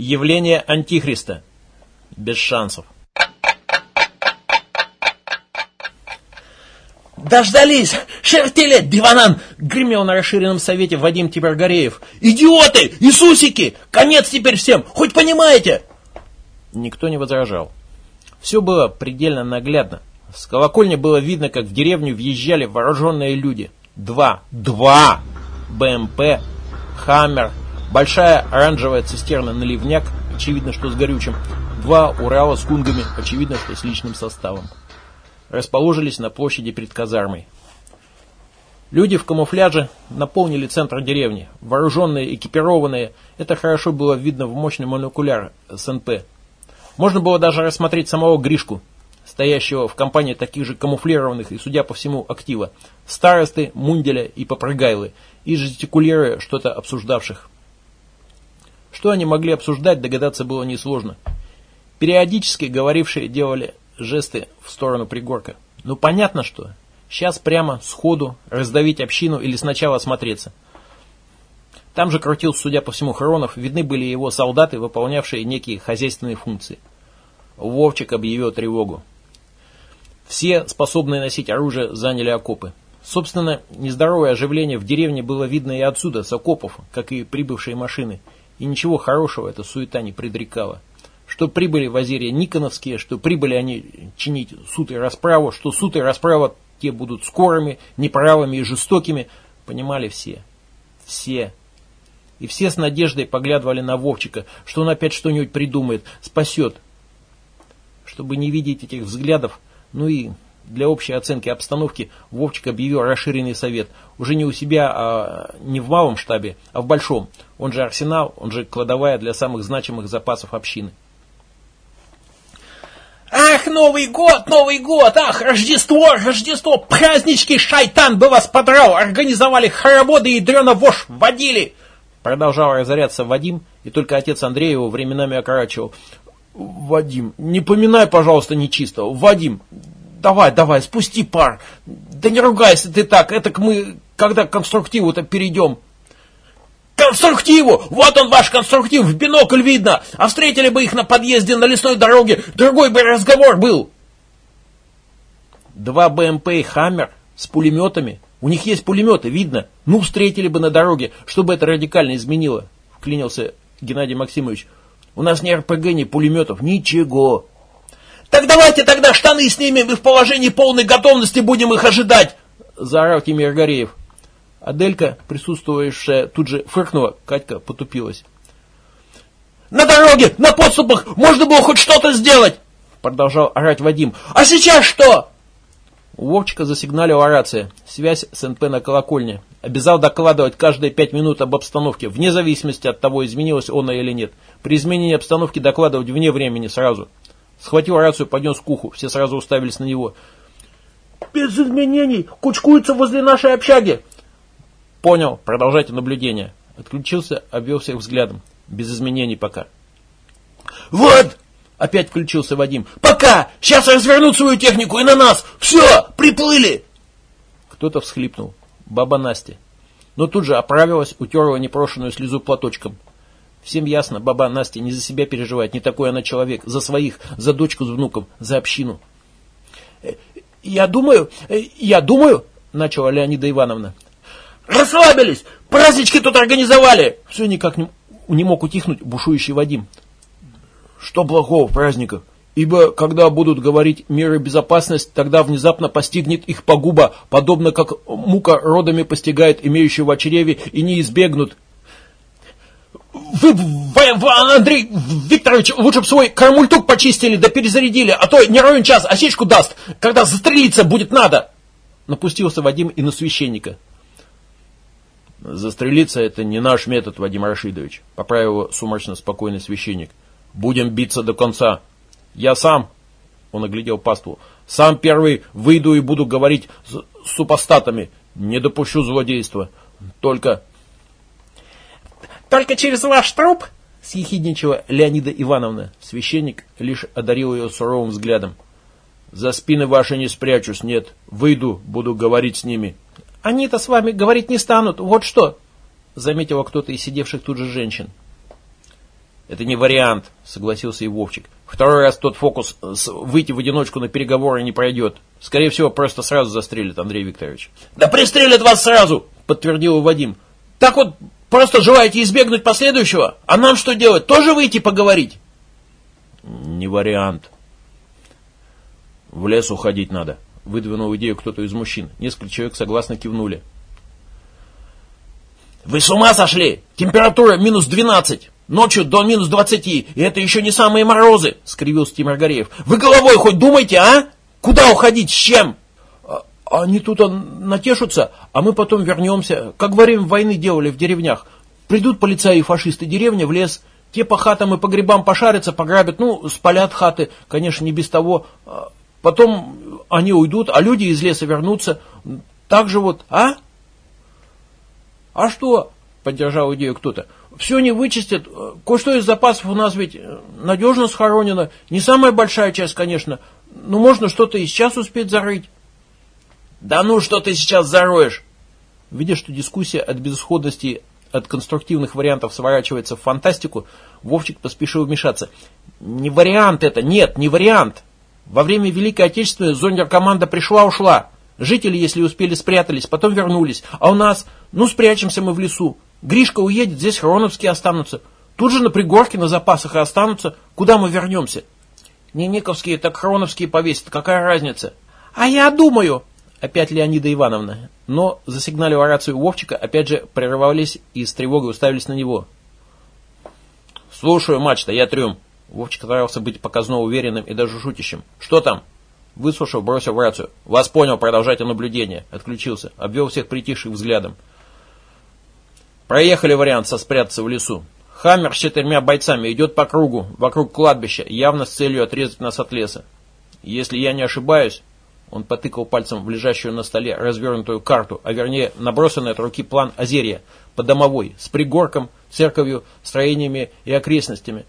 Явление Антихриста. Без шансов. «Дождались! Шертелет, диванан!» — гремел на расширенном совете Вадим Тибергореев. «Идиоты! Иисусики! Конец теперь всем! Хоть понимаете?» Никто не возражал. Все было предельно наглядно. С колокольни было видно, как в деревню въезжали вооруженные люди. Два, два БМП, Хаммер, большая оранжевая цистерна наливняк, очевидно, что с горючим, два Урала с кунгами, очевидно, что с личным составом расположились на площади перед казармой. Люди в камуфляже наполнили центр деревни, вооруженные, экипированные. Это хорошо было видно в мощный монокуляр СНП. Можно было даже рассмотреть самого Гришку, стоящего в компании таких же камуфлированных и, судя по всему, актива, старосты, мунделя и попрыгайлы, и жестикулируя что-то обсуждавших. Что они могли обсуждать, догадаться было несложно. Периодически говорившие делали жесты в сторону пригорка. Ну понятно что. Сейчас прямо сходу раздавить общину или сначала осмотреться. Там же крутил, судя по всему, Хронов, видны были его солдаты, выполнявшие некие хозяйственные функции. Вовчик объявил тревогу. Все, способные носить оружие, заняли окопы. Собственно, нездоровое оживление в деревне было видно и отсюда, с окопов, как и прибывшие машины. И ничего хорошего эта суета не предрекала что прибыли в Азире Никоновские, что прибыли они чинить суд и расправу, что суд и расправа те будут скорыми, неправыми и жестокими, понимали все. Все. И все с надеждой поглядывали на Вовчика, что он опять что-нибудь придумает, спасет. Чтобы не видеть этих взглядов, ну и для общей оценки обстановки Вовчик объявил расширенный совет. Уже не у себя, а не в малом штабе, а в большом. Он же арсенал, он же кладовая для самых значимых запасов общины. Ах, Новый год, Новый год! Ах, Рождество, Рождество! Празднички, шайтан бы вас подрал! Организовали хороводы и дрена вошь водили!» Продолжал разоряться Вадим, и только отец Андрей его временами окорачивал. «Вадим, не поминай, пожалуйста, нечисто. Вадим, давай, давай, спусти пар. Да не ругайся ты так, это мы, когда к конструктиву-то перейдем». Конструктиву! Вот он ваш конструктив, в бинокль видно! А встретили бы их на подъезде на лесной дороге, другой бы разговор был!» Два БМП и Хаммер с пулеметами. У них есть пулеметы, видно. Ну, встретили бы на дороге, чтобы это радикально изменило. Вклинился Геннадий Максимович. У нас ни РПГ, ни пулеметов, ничего. Так давайте тогда штаны снимем и в положении полной готовности будем их ожидать, заорал Тимир Гореев. Аделька, присутствующая, тут же фыркнула, Катька потупилась. «На дороге, на подступах можно было хоть что-то сделать!» Продолжал орать Вадим. «А сейчас что?» У Вовчика засигналила рация. Связь с НП на колокольне. Обязал докладывать каждые пять минут об обстановке, вне зависимости от того, изменилась она или нет. При изменении обстановки докладывать вне времени сразу. Схватил рацию, поднес к уху. Все сразу уставились на него. «Без изменений! Кучкуются возле нашей общаги!» Понял, продолжайте наблюдение. Отключился, обвел всех взглядом. Без изменений пока. Вот! Опять включился Вадим. Пока! Сейчас развернут свою технику и на нас! Все! Приплыли! Кто-то всхлипнул. Баба Настя. Но тут же оправилась, утерла непрошенную слезу платочком. Всем ясно, баба Настя не за себя переживает, не такой она человек, за своих, за дочку с внуком, за общину. «Э, «Я думаю, э, я думаю», — начала Леонида Ивановна, Расслабились! Празднички тут организовали!» Все никак не, не мог утихнуть бушующий Вадим. «Что плохого в праздниках? Ибо, когда будут говорить меры безопасности, тогда внезапно постигнет их погуба, подобно как мука родами постигает имеющего чреве, и не избегнут. Вы, вы, вы, Андрей Викторович, лучше бы свой кармультук почистили да перезарядили, а то не ровен час осечку даст, когда застрелиться будет надо. Напустился Вадим и на священника. Застрелиться это не наш метод, Вадим Рашидович, поправил его сумрачно спокойный священник. Будем биться до конца. Я сам, он оглядел паству, сам первый выйду и буду говорить с супостатами. Не допущу злодейства. Только... Только через ваш труп? Съехидничала Леонида Ивановна. Священник лишь одарил ее суровым взглядом. За спины ваши не спрячусь, нет. Выйду, буду говорить с ними. Они-то с вами говорить не станут, вот что!» Заметила кто-то из сидевших тут же женщин. Это не вариант, согласился и Вовчик. Второй раз тот фокус с выйти в одиночку на переговоры не пройдет. Скорее всего, просто сразу застрелят, Андрей Викторович. Да пристрелят вас сразу, подтвердил Вадим. Так вот, просто желаете избегнуть последующего? А нам что делать? Тоже выйти поговорить? Не вариант. В лес уходить надо, выдвинул идею кто-то из мужчин. Несколько человек согласно кивнули. Вы с ума сошли? Температура минус 12. Ночью до минус 20. И это еще не самые морозы, скривился Тимур Гореев. Вы головой хоть думайте, а? Куда уходить, с чем? Они тут натешутся, а мы потом вернемся. Как во время войны делали в деревнях. Придут полицаи и фашисты деревня в лес, те по хатам и по грибам пошарятся, пограбят, ну, спалят хаты, конечно, не без того. А потом они уйдут, а люди из леса вернутся. Так же вот, а? А что? Поддержал идею кто-то. Все не вычистят. Кое-что из запасов у нас ведь надежно схоронено. Не самая большая часть, конечно. Но можно что-то и сейчас успеть зарыть. Да ну, что ты сейчас зароешь? Видя, что дискуссия от безысходности от конструктивных вариантов сворачивается в фантастику, Вовчик поспешил вмешаться. Не вариант это, нет, не вариант. Во время Великой Отечественной зондеркоманда пришла-ушла. Жители, если успели, спрятались, потом вернулись. А у нас, ну, спрячемся мы в лесу. Гришка уедет, здесь хроновские останутся. Тут же на пригорке на запасах и останутся. Куда мы вернемся? Не Никовские, так хроновские повесят. Какая разница? А я думаю, опять Леонида Ивановна. Но засигналив рацию Вовчика, опять же прерывались и с тревогой уставились на него. «Слушаю, мачта, я трюм». Вовчик старался быть показно уверенным и даже шутящим. «Что там?» Выслушав, бросил в рацию. «Вас понял, продолжайте наблюдение». Отключился. Обвел всех притихших взглядом. Проехали вариант со спрятаться в лесу. Хаммер с четырьмя бойцами идет по кругу, вокруг кладбища, явно с целью отрезать нас от леса. Если я не ошибаюсь, он потыкал пальцем в лежащую на столе развернутую карту, а вернее набросанный от руки план Озерья, по домовой, с пригорком, церковью, строениями и окрестностями.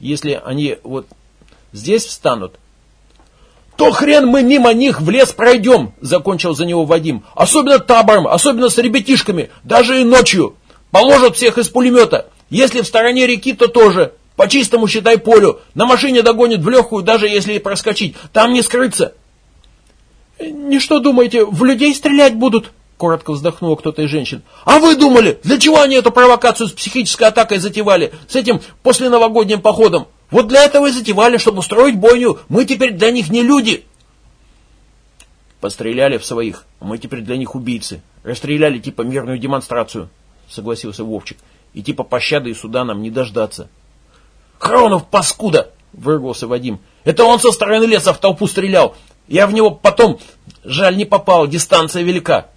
Если они вот здесь встанут, то хрен мы мимо них в лес пройдем, закончил за него Вадим. Особенно табором, особенно с ребятишками, даже и ночью. Положат всех из пулемета. Если в стороне реки, то тоже. По чистому, считай, полю. На машине догонят в легкую, даже если и проскочить. Там не скрыться. Не что думаете, в людей стрелять будут? Коротко вздохнула кто-то из женщин. А вы думали, для чего они эту провокацию с психической атакой затевали? С этим после новогодним походом? Вот для этого и затевали, чтобы устроить бойню. Мы теперь для них не люди. Постреляли в своих, а мы теперь для них убийцы. Расстреляли типа мирную демонстрацию, согласился Вовчик. И типа пощады и суда нам не дождаться. Хронов, паскуда! Вырвался Вадим. Это он со стороны леса в толпу стрелял. Я в него потом, жаль, не попал, дистанция велика.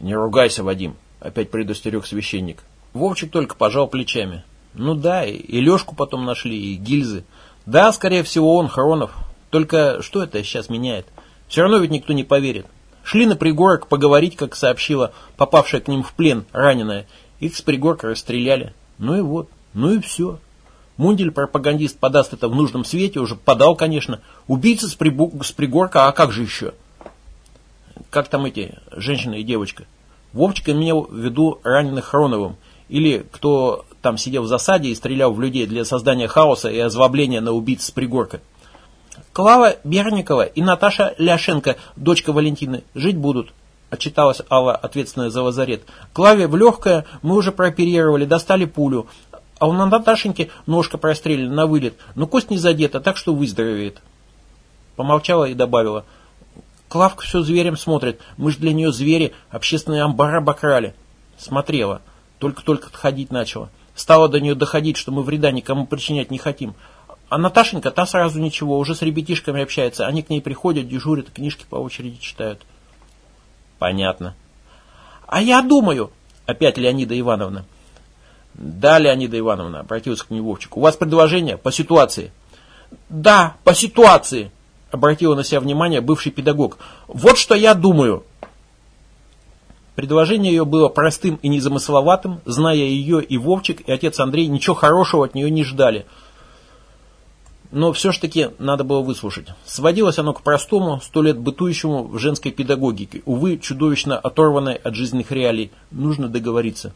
Не ругайся, Вадим, опять предостерег священник. Вовчик только пожал плечами. Ну да, и, и Лешку потом нашли, и гильзы. Да, скорее всего, он, Хронов. Только что это сейчас меняет? Все равно ведь никто не поверит. Шли на пригорок поговорить, как сообщила попавшая к ним в плен раненая. Их с пригорка расстреляли. Ну и вот, ну и все. Мундель, пропагандист, подаст это в нужном свете, уже подал, конечно. Убийца с, прибу... с пригорка, а как же еще? Как там эти, женщина и девочка? Вовчик имел в виду раненых Хроновым. Или кто там сидел в засаде и стрелял в людей для создания хаоса и озвобления на убийц с пригорка. Клава Берникова и Наташа Ляшенко, дочка Валентины, жить будут. Отчиталась Алла, ответственная за лазарет. Клаве в легкое мы уже прооперировали, достали пулю. А у Наташеньки ножка прострелена на вылет, но кость не задета, так что выздоровеет. Помолчала и добавила. Клавка все зверем смотрит. Мы же для нее звери, общественные амбары обокрали. Смотрела. Только-только отходить начала. Стало до нее доходить, что мы вреда никому причинять не хотим. А Наташенька, та сразу ничего, уже с ребятишками общается. Они к ней приходят, дежурят, книжки по очереди читают. Понятно. А я думаю, опять Леонида Ивановна. Да, Леонида Ивановна, обратился к ней Вовчик. У вас предложение по ситуации? Да, по ситуации, обратила на себя внимание бывший педагог. Вот что я думаю. Предложение ее было простым и незамысловатым, зная ее и Вовчик, и отец Андрей ничего хорошего от нее не ждали. Но все ж таки надо было выслушать. Сводилось оно к простому, сто лет бытующему в женской педагогике, увы, чудовищно оторванной от жизненных реалий. Нужно договориться.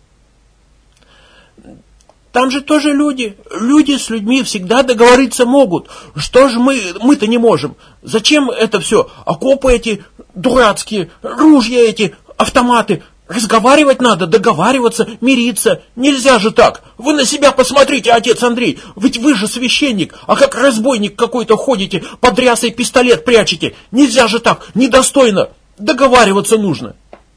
Там же тоже люди. Люди с людьми всегда договориться могут. Что же мы, мы-то не можем? Зачем это все? Окопы эти дурацкие, ружья эти, автоматы. Разговаривать надо, договариваться, мириться. Нельзя же так. Вы на себя посмотрите, отец Андрей. Ведь вы же священник, а как разбойник какой-то ходите, под рясой пистолет прячете. Нельзя же так, недостойно. Договариваться нужно.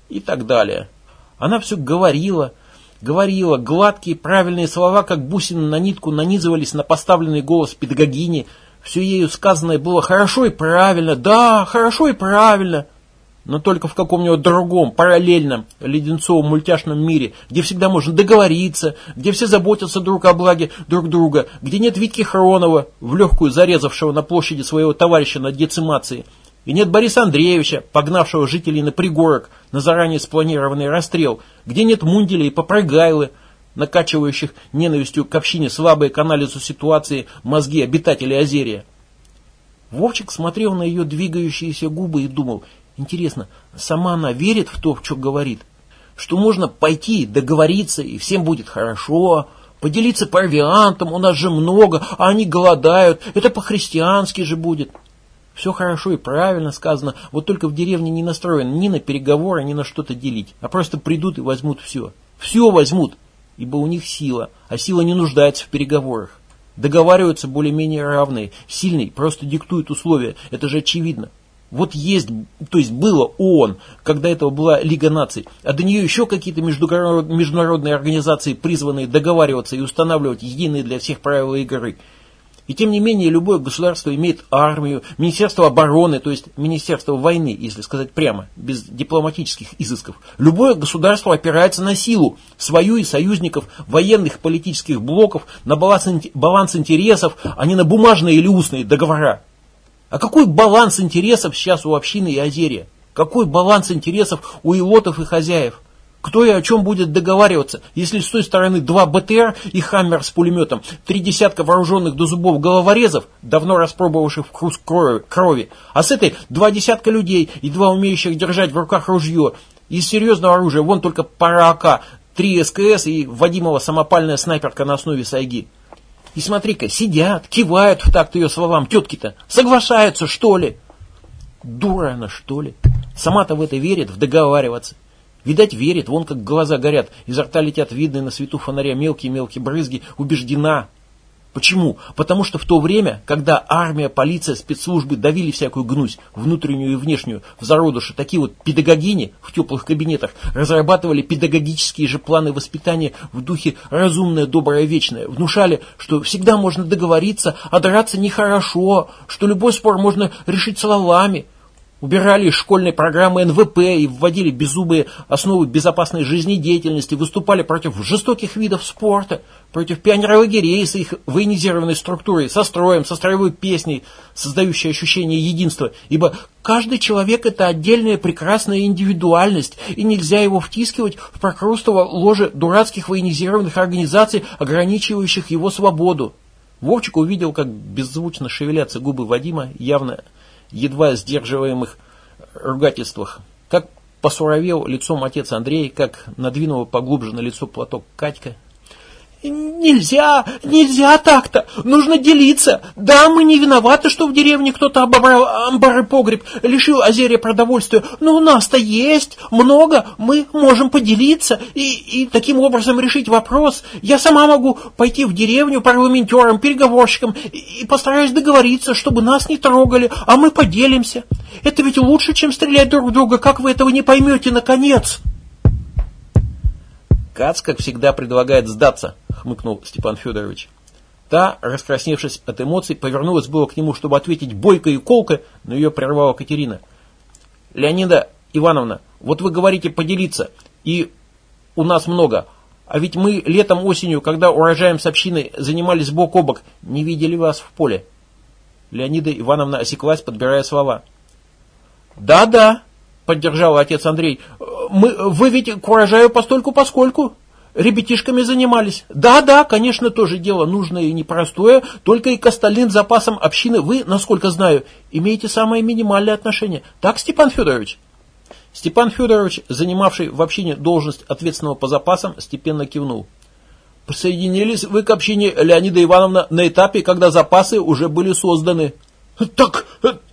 И так далее. Она все говорила, говорила, гладкие правильные слова, как бусины на нитку, нанизывались на поставленный голос педагогини. Все ею сказанное было хорошо и правильно, да, хорошо и правильно но только в каком-нибудь другом, параллельном, леденцовом мультяшном мире, где всегда можно договориться, где все заботятся друг о благе друг друга, где нет Витки Хронова, в легкую зарезавшего на площади своего товарища на децимации, и нет Бориса Андреевича, погнавшего жителей на пригорок на заранее спланированный расстрел, где нет Мунделя и Попрыгайлы, накачивающих ненавистью к общине слабые к анализу ситуации мозги обитателей Озерия. Вовчик смотрел на ее двигающиеся губы и думал – Интересно, сама она верит в то, что говорит? Что можно пойти, договориться, и всем будет хорошо, поделиться провиантом, у нас же много, а они голодают, это по-христиански же будет. Все хорошо и правильно сказано, вот только в деревне не настроен ни на переговоры, ни на что-то делить, а просто придут и возьмут все. Все возьмут, ибо у них сила, а сила не нуждается в переговорах. Договариваются более-менее равные, сильный просто диктует условия, это же очевидно. Вот есть, то есть было ООН, когда этого была Лига наций, а до нее еще какие-то международные организации, призванные договариваться и устанавливать единые для всех правила игры. И тем не менее, любое государство имеет армию, Министерство обороны, то есть Министерство войны, если сказать прямо, без дипломатических изысков. Любое государство опирается на силу, свою и союзников, военных политических блоков, на баланс, баланс интересов, а не на бумажные или устные договора. А какой баланс интересов сейчас у общины и озерия? Какой баланс интересов у илотов и хозяев? Кто и о чем будет договариваться, если с той стороны два БТР и Хаммер с пулеметом, три десятка вооруженных до зубов головорезов, давно распробовавших вкус крови, а с этой два десятка людей и два умеющих держать в руках ружье. Из серьезного оружия вон только пара АК, три СКС и Вадимова самопальная снайперка на основе сайги. И смотри-ка, сидят, кивают в такт ее словам, тетки-то, соглашаются, что ли? Дура она, что ли? Сама-то в это верит, в договариваться. Видать, верит, вон как глаза горят, изо рта летят видные на свету фонаря мелкие-мелкие брызги, убеждена, Почему? Потому что в то время, когда армия, полиция, спецслужбы давили всякую гнусь, внутреннюю и внешнюю, в зародыше, такие вот педагогини в теплых кабинетах разрабатывали педагогические же планы воспитания в духе разумное, доброе, вечное, внушали, что всегда можно договориться, а драться нехорошо, что любой спор можно решить словами – Убирали из школьной программы НВП и вводили беззубые основы безопасной жизнедеятельности, выступали против жестоких видов спорта, против пионерлагерей с их военизированной структурой, со строем, со строевой песней, создающей ощущение единства, ибо каждый человек – это отдельная прекрасная индивидуальность, и нельзя его втискивать в прокрустово ложе дурацких военизированных организаций, ограничивающих его свободу. Вовчик увидел, как беззвучно шевелятся губы Вадима, явно едва сдерживаемых ругательствах. Как посуровел лицом отец Андрей, как надвинул поглубже на лицо платок Катька, Нельзя, нельзя так-то. Нужно делиться. Да, мы не виноваты, что в деревне кто-то обобрал амбар и погреб, лишил озерья продовольствия. Но у нас-то есть много. Мы можем поделиться и, и таким образом решить вопрос. Я сама могу пойти в деревню парламентерам, переговорщикам и, и постараюсь договориться, чтобы нас не трогали, а мы поделимся. Это ведь лучше, чем стрелять друг в друга, как вы этого не поймете, наконец. Кац, как всегда, предлагает сдаться, хмыкнул Степан Федорович. Та, раскрасневшись от эмоций, повернулась было к нему, чтобы ответить бойко и колко, но ее прервала Катерина. «Леонида Ивановна, вот вы говорите поделиться, и у нас много, а ведь мы летом-осенью, когда урожаем с общиной занимались бок о бок, не видели вас в поле». Леонида Ивановна осеклась, подбирая слова. «Да-да», поддержал отец Андрей. Мы, вы ведь к урожаю постольку поскольку ребятишками занимались. Да, да, конечно, тоже дело нужное и непростое, только и к остальным запасам общины вы, насколько знаю, имеете самое минимальное отношение. Так, Степан Федорович? Степан Федорович, занимавший в общине должность ответственного по запасам, степенно кивнул. Присоединились вы к общине Леонида Ивановна на этапе, когда запасы уже были созданы. Так,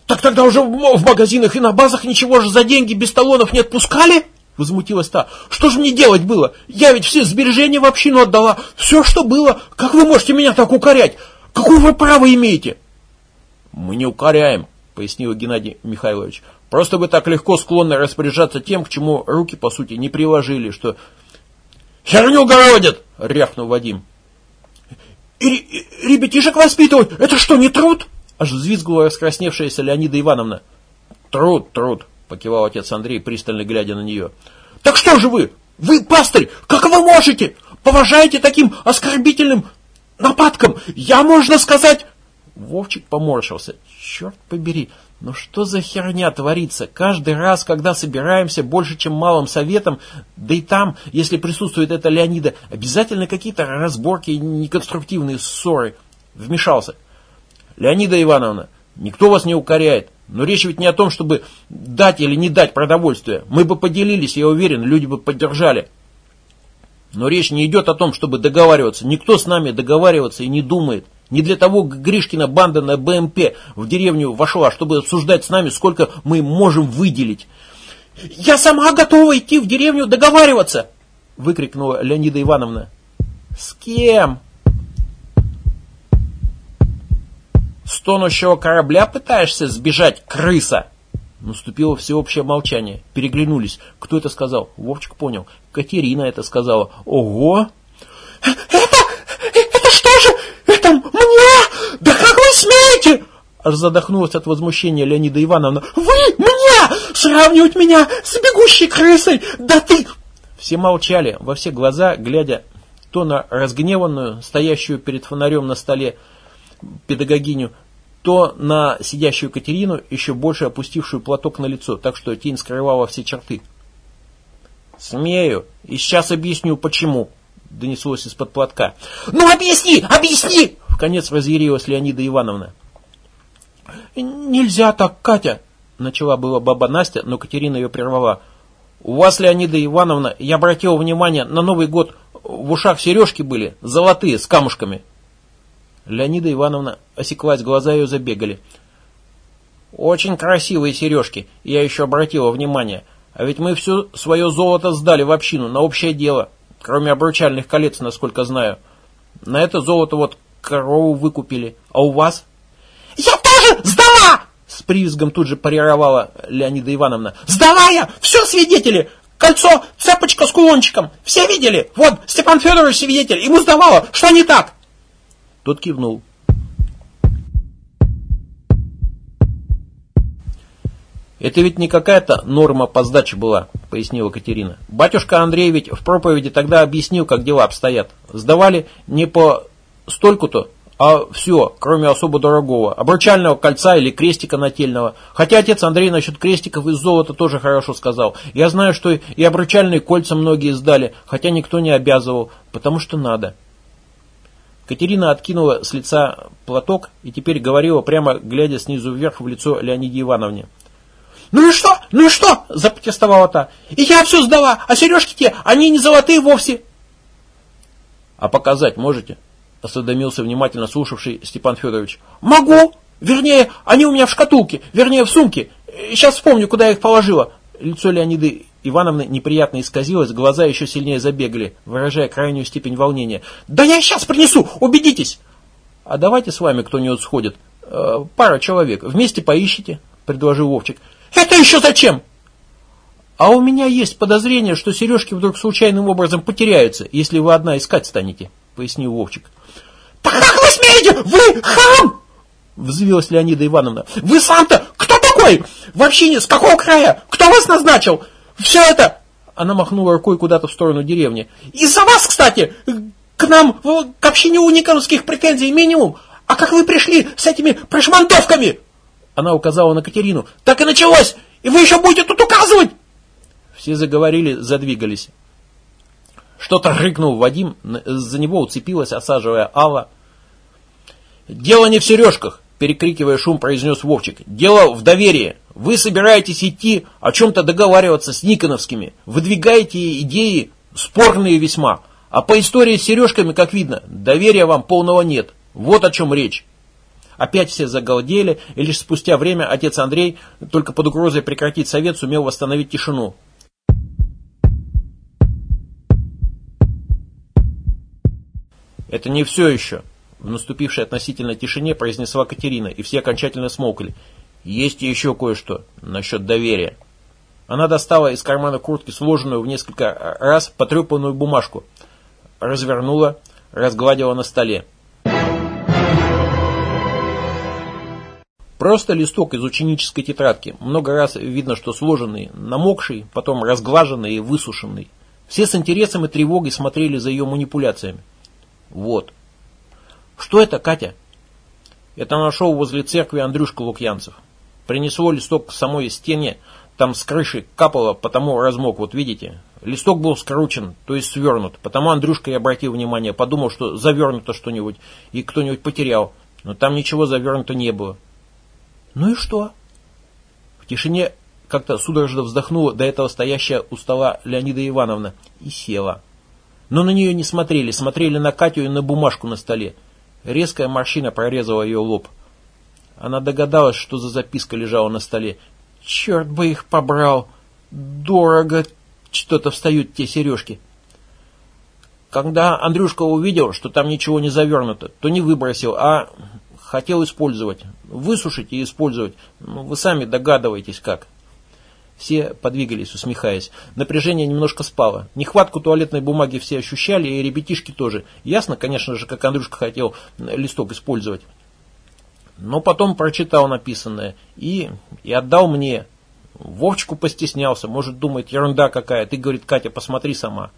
так тогда уже в магазинах и на базах ничего же за деньги без талонов не отпускали? Возмутилась та. Что же мне делать было? Я ведь все сбережения в общину отдала. Все, что было. Как вы можете меня так укорять? Какое вы право имеете? Мы не укоряем, пояснил Геннадий Михайлович. Просто вы так легко склонны распоряжаться тем, к чему руки, по сути, не приложили, что... «Херню городят!» — рявкнул Вадим. И, «Ребятишек воспитывать, это что, не труд?» Аж взвизгнула раскрасневшаяся Леонида Ивановна. «Труд, труд!» — покивал отец Андрей, пристально глядя на нее. «Так что же вы? Вы, пастырь, как вы можете? Поважаете таким оскорбительным нападком? Я, можно сказать...» Вовчик поморщился. «Черт побери, ну что за херня творится? Каждый раз, когда собираемся больше, чем малым советом, да и там, если присутствует это Леонида, обязательно какие-то разборки и неконструктивные ссоры». Вмешался. «Леонида Ивановна, никто вас не укоряет. Но речь ведь не о том, чтобы дать или не дать продовольствие. Мы бы поделились, я уверен, люди бы поддержали. Но речь не идет о том, чтобы договариваться. Никто с нами договариваться и не думает. Не для того Гришкина банда на БМП в деревню вошла, чтобы обсуждать с нами, сколько мы можем выделить. «Я сама готова идти в деревню договариваться!» выкрикнула Леонида Ивановна. «С кем?» Тонущего корабля пытаешься сбежать, крыса?» Наступило всеобщее молчание. Переглянулись. Кто это сказал? Вовчик понял. Катерина это сказала. Ого! «Это... это что же? Это мне? Да как вы смеете?» Аж задохнулась от возмущения Леонида Ивановна. «Вы мне? Сравнивать меня с бегущей крысой? Да ты...» Все молчали, во все глаза, глядя то на разгневанную, стоящую перед фонарем на столе педагогиню, то на сидящую Катерину, еще больше опустившую платок на лицо, так что тень скрывала все черты. «Смею, и сейчас объясню, почему», — донеслось из-под платка. «Ну объясни, объясни!» В конец разъярилась Леонида Ивановна. «Нельзя так, Катя!» Начала была баба Настя, но Катерина ее прервала. «У вас, Леонида Ивановна, я обратила внимание, на Новый год в ушах сережки были, золотые, с камушками». Леонида Ивановна осеклась, глаза ее забегали. «Очень красивые сережки, я еще обратила внимание. А ведь мы все свое золото сдали в общину на общее дело, кроме обручальных колец, насколько знаю. На это золото вот корову выкупили. А у вас? Я тоже сдала! С привизгом тут же парировала Леонида Ивановна. Сдала я! Все свидетели! Кольцо, цепочка с кулончиком. Все видели? Вот, Степан Федорович свидетель. Ему сдавала. Что не так? Тот кивнул. «Это ведь не какая-то норма по сдаче была», — пояснила Катерина. «Батюшка Андрей ведь в проповеди тогда объяснил, как дела обстоят. Сдавали не по стольку-то, а все, кроме особо дорогого, обручального кольца или крестика нательного. Хотя отец Андрей насчет крестиков из золота тоже хорошо сказал. Я знаю, что и обручальные кольца многие сдали, хотя никто не обязывал, потому что надо». Катерина откинула с лица платок и теперь говорила, прямо глядя снизу вверх в лицо Леониде Ивановне. «Ну и что? Ну и что?» – запротестовала та. «И я все сдала, а сережки те, они не золотые вовсе». «А показать можете?» – осведомился внимательно слушавший Степан Федорович. «Могу! Вернее, они у меня в шкатулке, вернее, в сумке. Сейчас вспомню, куда я их положила». Лицо Леониды Ивановны неприятно исказилось, глаза еще сильнее забегали, выражая крайнюю степень волнения. «Да я сейчас принесу, убедитесь!» «А давайте с вами кто-нибудь сходит. Э, пара человек. Вместе поищите», — предложил Вовчик. Это еще зачем? А у меня есть подозрение, что сережки вдруг случайным образом потеряются, если вы одна искать станете, пояснил Вовчик. Так как вы смеете? Вы хам! Взвилась Леонида Ивановна. Вы сам-то кто такой? Вообще не с какого края? Кто вас назначил? Все это... Она махнула рукой куда-то в сторону деревни. Из-за вас, кстати, к нам, к общине у Никоновских претензий минимум. А как вы пришли с этими прошмандовками? Она указала на Катерину. «Так и началось! И вы еще будете тут указывать!» Все заговорили, задвигались. Что-то рыкнул Вадим, за него уцепилась, осаживая Алла. «Дело не в сережках!» перекрикивая шум, произнес Вовчик. «Дело в доверии. Вы собираетесь идти о чем-то договариваться с Никоновскими. Выдвигаете идеи спорные весьма. А по истории с сережками, как видно, доверия вам полного нет. Вот о чем речь. Опять все загалдели, и лишь спустя время отец Андрей, только под угрозой прекратить совет, сумел восстановить тишину. Это не все еще. В наступившей относительной тишине произнесла Катерина, и все окончательно смолкли. Есть еще кое-что насчет доверия. Она достала из кармана куртки сложенную в несколько раз потрепанную бумажку, развернула, разгладила на столе. Просто листок из ученической тетрадки, много раз видно, что сложенный, намокший, потом разглаженный и высушенный. Все с интересом и тревогой смотрели за ее манипуляциями. Вот. Что это, Катя? Это нашел возле церкви Андрюшка Лукьянцев. Принесло листок к самой стене, там с крыши капало, потому размок, вот видите. Листок был скручен, то есть свернут, потому Андрюшка и обратил внимание, подумал, что завернуто что-нибудь, и кто-нибудь потерял. Но там ничего завернуто не было. Ну и что? В тишине как-то судорожно вздохнула до этого стоящая у стола Леонида Ивановна и села. Но на нее не смотрели, смотрели на Катю и на бумажку на столе. Резкая морщина прорезала ее лоб. Она догадалась, что за записка лежала на столе. Черт бы их побрал! Дорого что-то встают те сережки. Когда Андрюшка увидел, что там ничего не завернуто, то не выбросил, а хотел использовать. Высушить и использовать. Ну, вы сами догадываетесь как. Все подвигались, усмехаясь. Напряжение немножко спало. Нехватку туалетной бумаги все ощущали, и ребятишки тоже. Ясно, конечно же, как Андрюшка хотел листок использовать. Но потом прочитал написанное и, и отдал мне. Вовчику постеснялся, может, думает, ерунда какая. Ты, говорит, Катя, посмотри сама.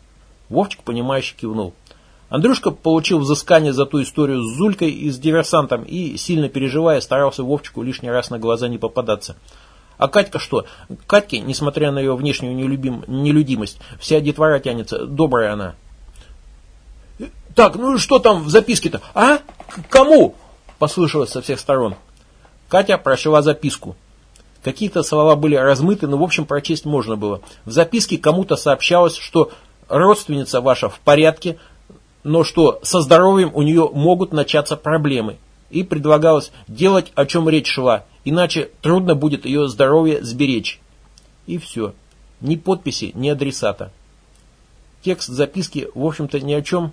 Вовчик, понимающе кивнул. Андрюшка получил взыскание за ту историю с Зулькой и с диверсантом и, сильно переживая, старался Вовчику лишний раз на глаза не попадаться. А Катька что? Катьке, несмотря на ее внешнюю нелюбим, нелюдимость, вся детвора тянется, добрая она. «Так, ну что там в записке-то? А? К кому?» Послышалось со всех сторон. Катя прочла записку. Какие-то слова были размыты, но в общем прочесть можно было. В записке кому-то сообщалось, что родственница ваша в порядке, но что со здоровьем у нее могут начаться проблемы. И предлагалось делать, о чем речь шла, иначе трудно будет ее здоровье сберечь. И все. Ни подписи, ни адресата. Текст записки, в общем-то, ни о чем,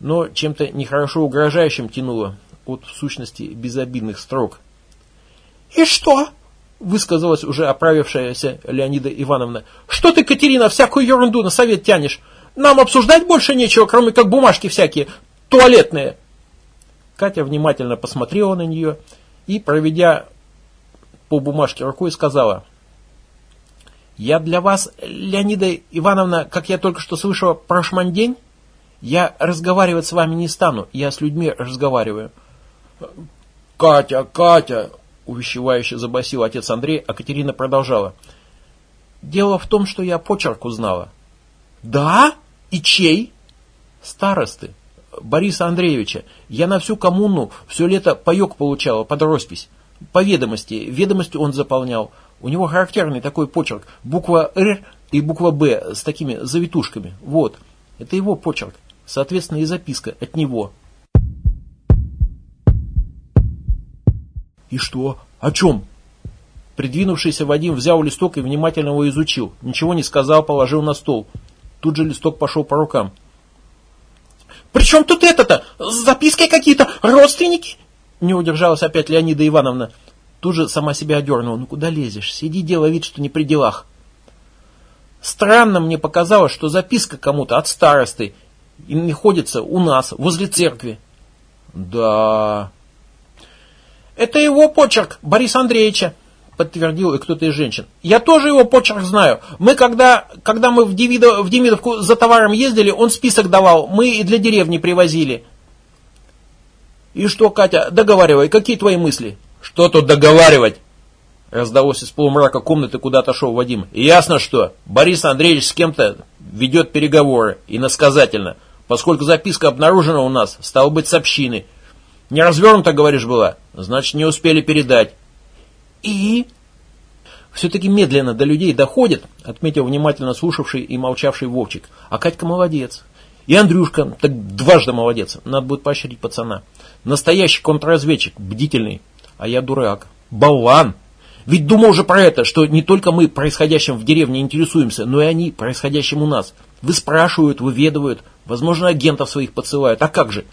но чем-то нехорошо угрожающим тянуло от, в сущности, безобидных строк. «И что?» – высказалась уже оправившаяся Леонида Ивановна. «Что ты, Катерина, всякую ерунду на совет тянешь? Нам обсуждать больше нечего, кроме как бумажки всякие, туалетные. Катя внимательно посмотрела на нее и, проведя по бумажке рукой, сказала, «Я для вас, Леонида Ивановна, как я только что слышала, прошмандень, я разговаривать с вами не стану, я с людьми разговариваю». «Катя, Катя!» – увещевающе забасил отец Андрей, а Катерина продолжала. «Дело в том, что я почерк узнала». «Да?» И чей? Старосты. Бориса Андреевича. Я на всю коммуну все лето паек получала под роспись. По ведомости. Ведомости он заполнял. У него характерный такой почерк. Буква «Р» и буква «Б» с такими завитушками. Вот. Это его почерк. Соответственно, и записка от него. И что? О чем? Придвинувшийся Вадим взял листок и внимательно его изучил. Ничего не сказал, положил на стол. Тут же листок пошел по рукам. «При чем тут это-то? Записки какие-то? Родственники?» Не удержалась опять Леонида Ивановна. Тут же сама себя одернула. «Ну куда лезешь? Сиди, делай вид, что не при делах». Странно мне показалось, что записка кому-то от старосты и находится у нас, возле церкви. Да. Это его почерк, Бориса Андреевича подтвердил и кто-то из женщин. Я тоже его почерк знаю. Мы когда, когда мы в, Демидов, в Демидовку за товаром ездили, он список давал. Мы и для деревни привозили. И что, Катя, договаривай, какие твои мысли? Что тут договаривать? Раздалось из полумрака комнаты, куда отошел Вадим. Ясно что, Борис Андреевич с кем-то ведет переговоры, иносказательно. Поскольку записка обнаружена у нас, стало быть, с общины. Не развернута, говоришь, была? Значит, не успели передать. И? Все-таки медленно до людей доходит, отметил внимательно слушавший и молчавший Вовчик. А Катька молодец. И Андрюшка, так дважды молодец, надо будет поощрить пацана. Настоящий контрразведчик, бдительный. А я дурак, болван. Ведь думал же про это, что не только мы происходящим в деревне интересуемся, но и они происходящим у нас. Вы спрашивают, выведывают, возможно, агентов своих подсылают. А как же?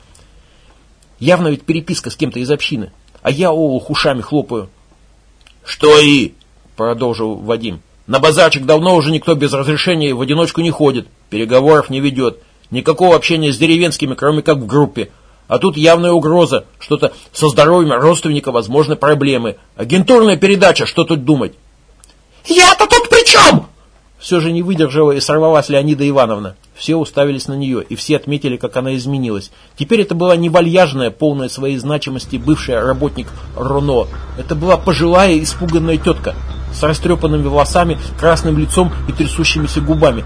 Явно ведь переписка с кем-то из общины. А я олух ушами хлопаю. Что и? Продолжил Вадим. На базарчик давно уже никто без разрешения в одиночку не ходит, переговоров не ведет. Никакого общения с деревенскими, кроме как в группе. А тут явная угроза, что-то со здоровьем родственника возможны проблемы. Агентурная передача, что тут думать? «Я-то тут при чем?» Все же не выдержала и сорвалась Леонида Ивановна. Все уставились на нее, и все отметили, как она изменилась. Теперь это была не вальяжная, полная своей значимости бывшая работник Роно. Это была пожилая, испуганная тетка с растрепанными волосами, красным лицом и трясущимися губами.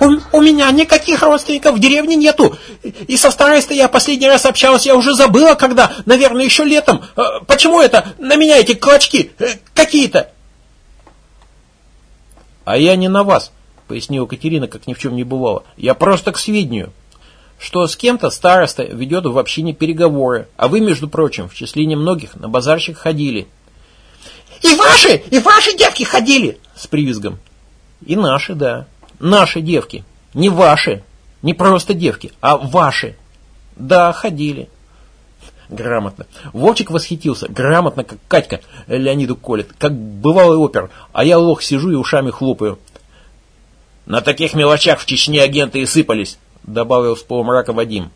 У, у меня никаких родственников в деревне нету. И со старостой я последний раз общалась, я уже забыла, когда, наверное, еще летом. Э, почему это на меня эти клочки э, какие-то? А я не на вас, пояснила Катерина, как ни в чем не бывало. Я просто к сведению, что с кем-то староста ведет в общине переговоры, а вы, между прочим, в числе немногих на базарщик ходили. И ваши, и ваши девки ходили, с привизгом. И наши, да. Наши девки. Не ваши. Не просто девки, а ваши. Да, ходили. Грамотно. Вовчик восхитился. Грамотно, как Катька Леониду колет. Как бывалый опер. А я лох сижу и ушами хлопаю. На таких мелочах в Чечне агенты и сыпались, добавил с полумрака Вадим.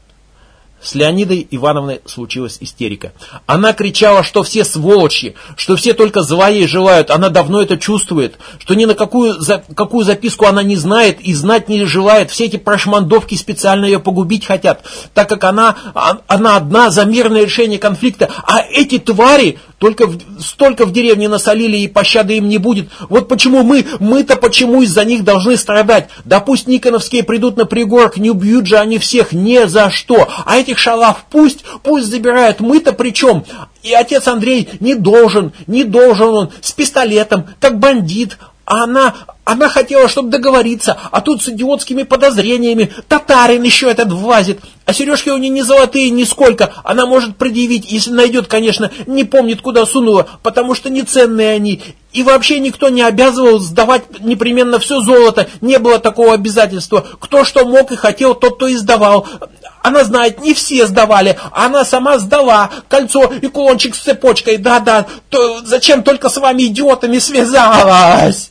С Леонидой Ивановной случилась истерика. Она кричала, что все сволочи, что все только зла ей желают. Она давно это чувствует, что ни на какую, за, какую записку она не знает и знать не желает. Все эти прошмандовки специально ее погубить хотят, так как она, а, она одна за мирное решение конфликта. А эти твари только в, столько в деревне насолили и пощады им не будет. Вот почему мы, мы-то почему из-за них должны страдать? Да пусть Никоновские придут на пригорок, не убьют же они всех, ни за что. А эти этих шалав пусть, пусть забирают, мы-то при чем? И отец Андрей не должен, не должен он, с пистолетом, как бандит. А она, она хотела, чтобы договориться, а тут с идиотскими подозрениями. Татарин еще этот влазит. А сережки у нее не золотые нисколько. Она может предъявить, если найдет, конечно, не помнит, куда сунула, потому что не ценные они. И вообще никто не обязывал сдавать непременно все золото. Не было такого обязательства. Кто что мог и хотел, тот то и сдавал. Она знает, не все сдавали, а она сама сдала кольцо и кулончик с цепочкой. Да-да, то зачем только с вами идиотами связалась?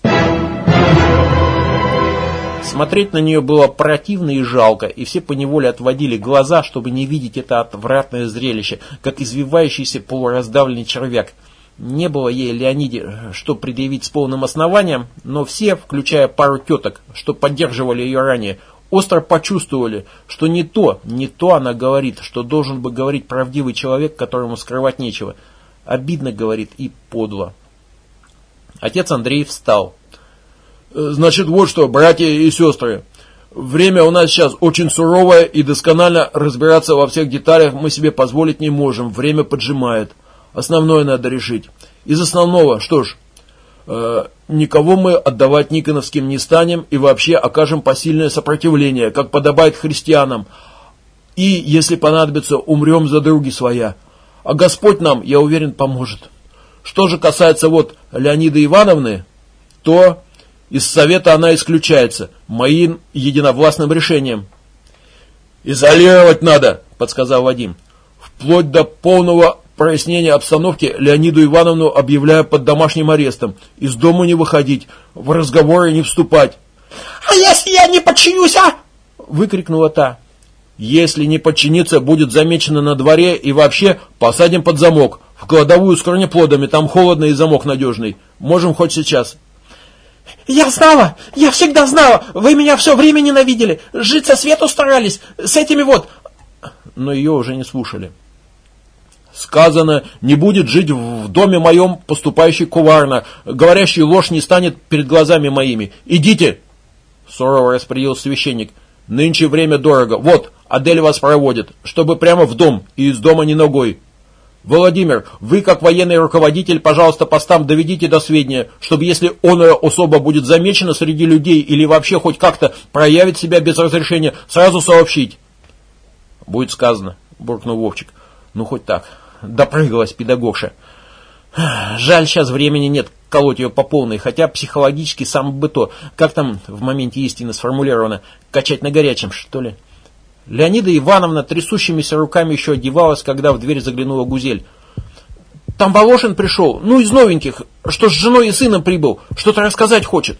Смотреть на нее было противно и жалко, и все поневоле отводили глаза, чтобы не видеть это отвратное зрелище, как извивающийся полураздавленный червяк. Не было ей, Леониде, что предъявить с полным основанием, но все, включая пару теток, что поддерживали ее ранее, остро почувствовали, что не то, не то она говорит, что должен бы говорить правдивый человек, которому скрывать нечего. Обидно говорит и подло. Отец Андрей встал. «Э, «Значит, вот что, братья и сестры, время у нас сейчас очень суровое, и досконально разбираться во всех деталях мы себе позволить не можем, время поджимает. Основное надо решить. Из основного, что ж, Э, никого мы отдавать Никоновским не станем и вообще окажем посильное сопротивление, как подобает христианам. И, если понадобится, умрем за други своя. А Господь нам, я уверен, поможет. Что же касается вот Леониды Ивановны, то из совета она исключается моим единовластным решением. «Изолировать надо», — подсказал Вадим, «вплоть до полного прояснения обстановки Леониду Ивановну объявляю под домашним арестом. Из дома не выходить, в разговоры не вступать. «А если я не подчинюсь, а?» выкрикнула та. «Если не подчиниться, будет замечено на дворе и вообще посадим под замок. В кладовую с корнеплодами, там холодно и замок надежный. Можем хоть сейчас». «Я знала! Я всегда знала! Вы меня все время ненавидели! Жить со свету старались! С этими вот...» Но ее уже не слушали. Сказано, не будет жить в доме моем поступающий куварна, говорящий ложь не станет перед глазами моими. Идите!» Сурово распорядил священник. «Нынче время дорого. Вот, Адель вас проводит, чтобы прямо в дом и из дома не ногой». Владимир, вы как военный руководитель, пожалуйста, постам доведите до сведения, чтобы если оная особа будет замечена среди людей или вообще хоть как-то проявит себя без разрешения, сразу сообщить. Будет сказано, буркнул Вовчик. Ну хоть так. Допрыгалась педагогша. Жаль, сейчас времени нет колоть ее по полной, хотя психологически сам бы то, как там в моменте истины сформулировано, качать на горячем, что ли. Леонида Ивановна трясущимися руками еще одевалась, когда в дверь заглянула Гузель. «Там Волошин пришел, ну из новеньких, что с женой и сыном прибыл, что-то рассказать хочет».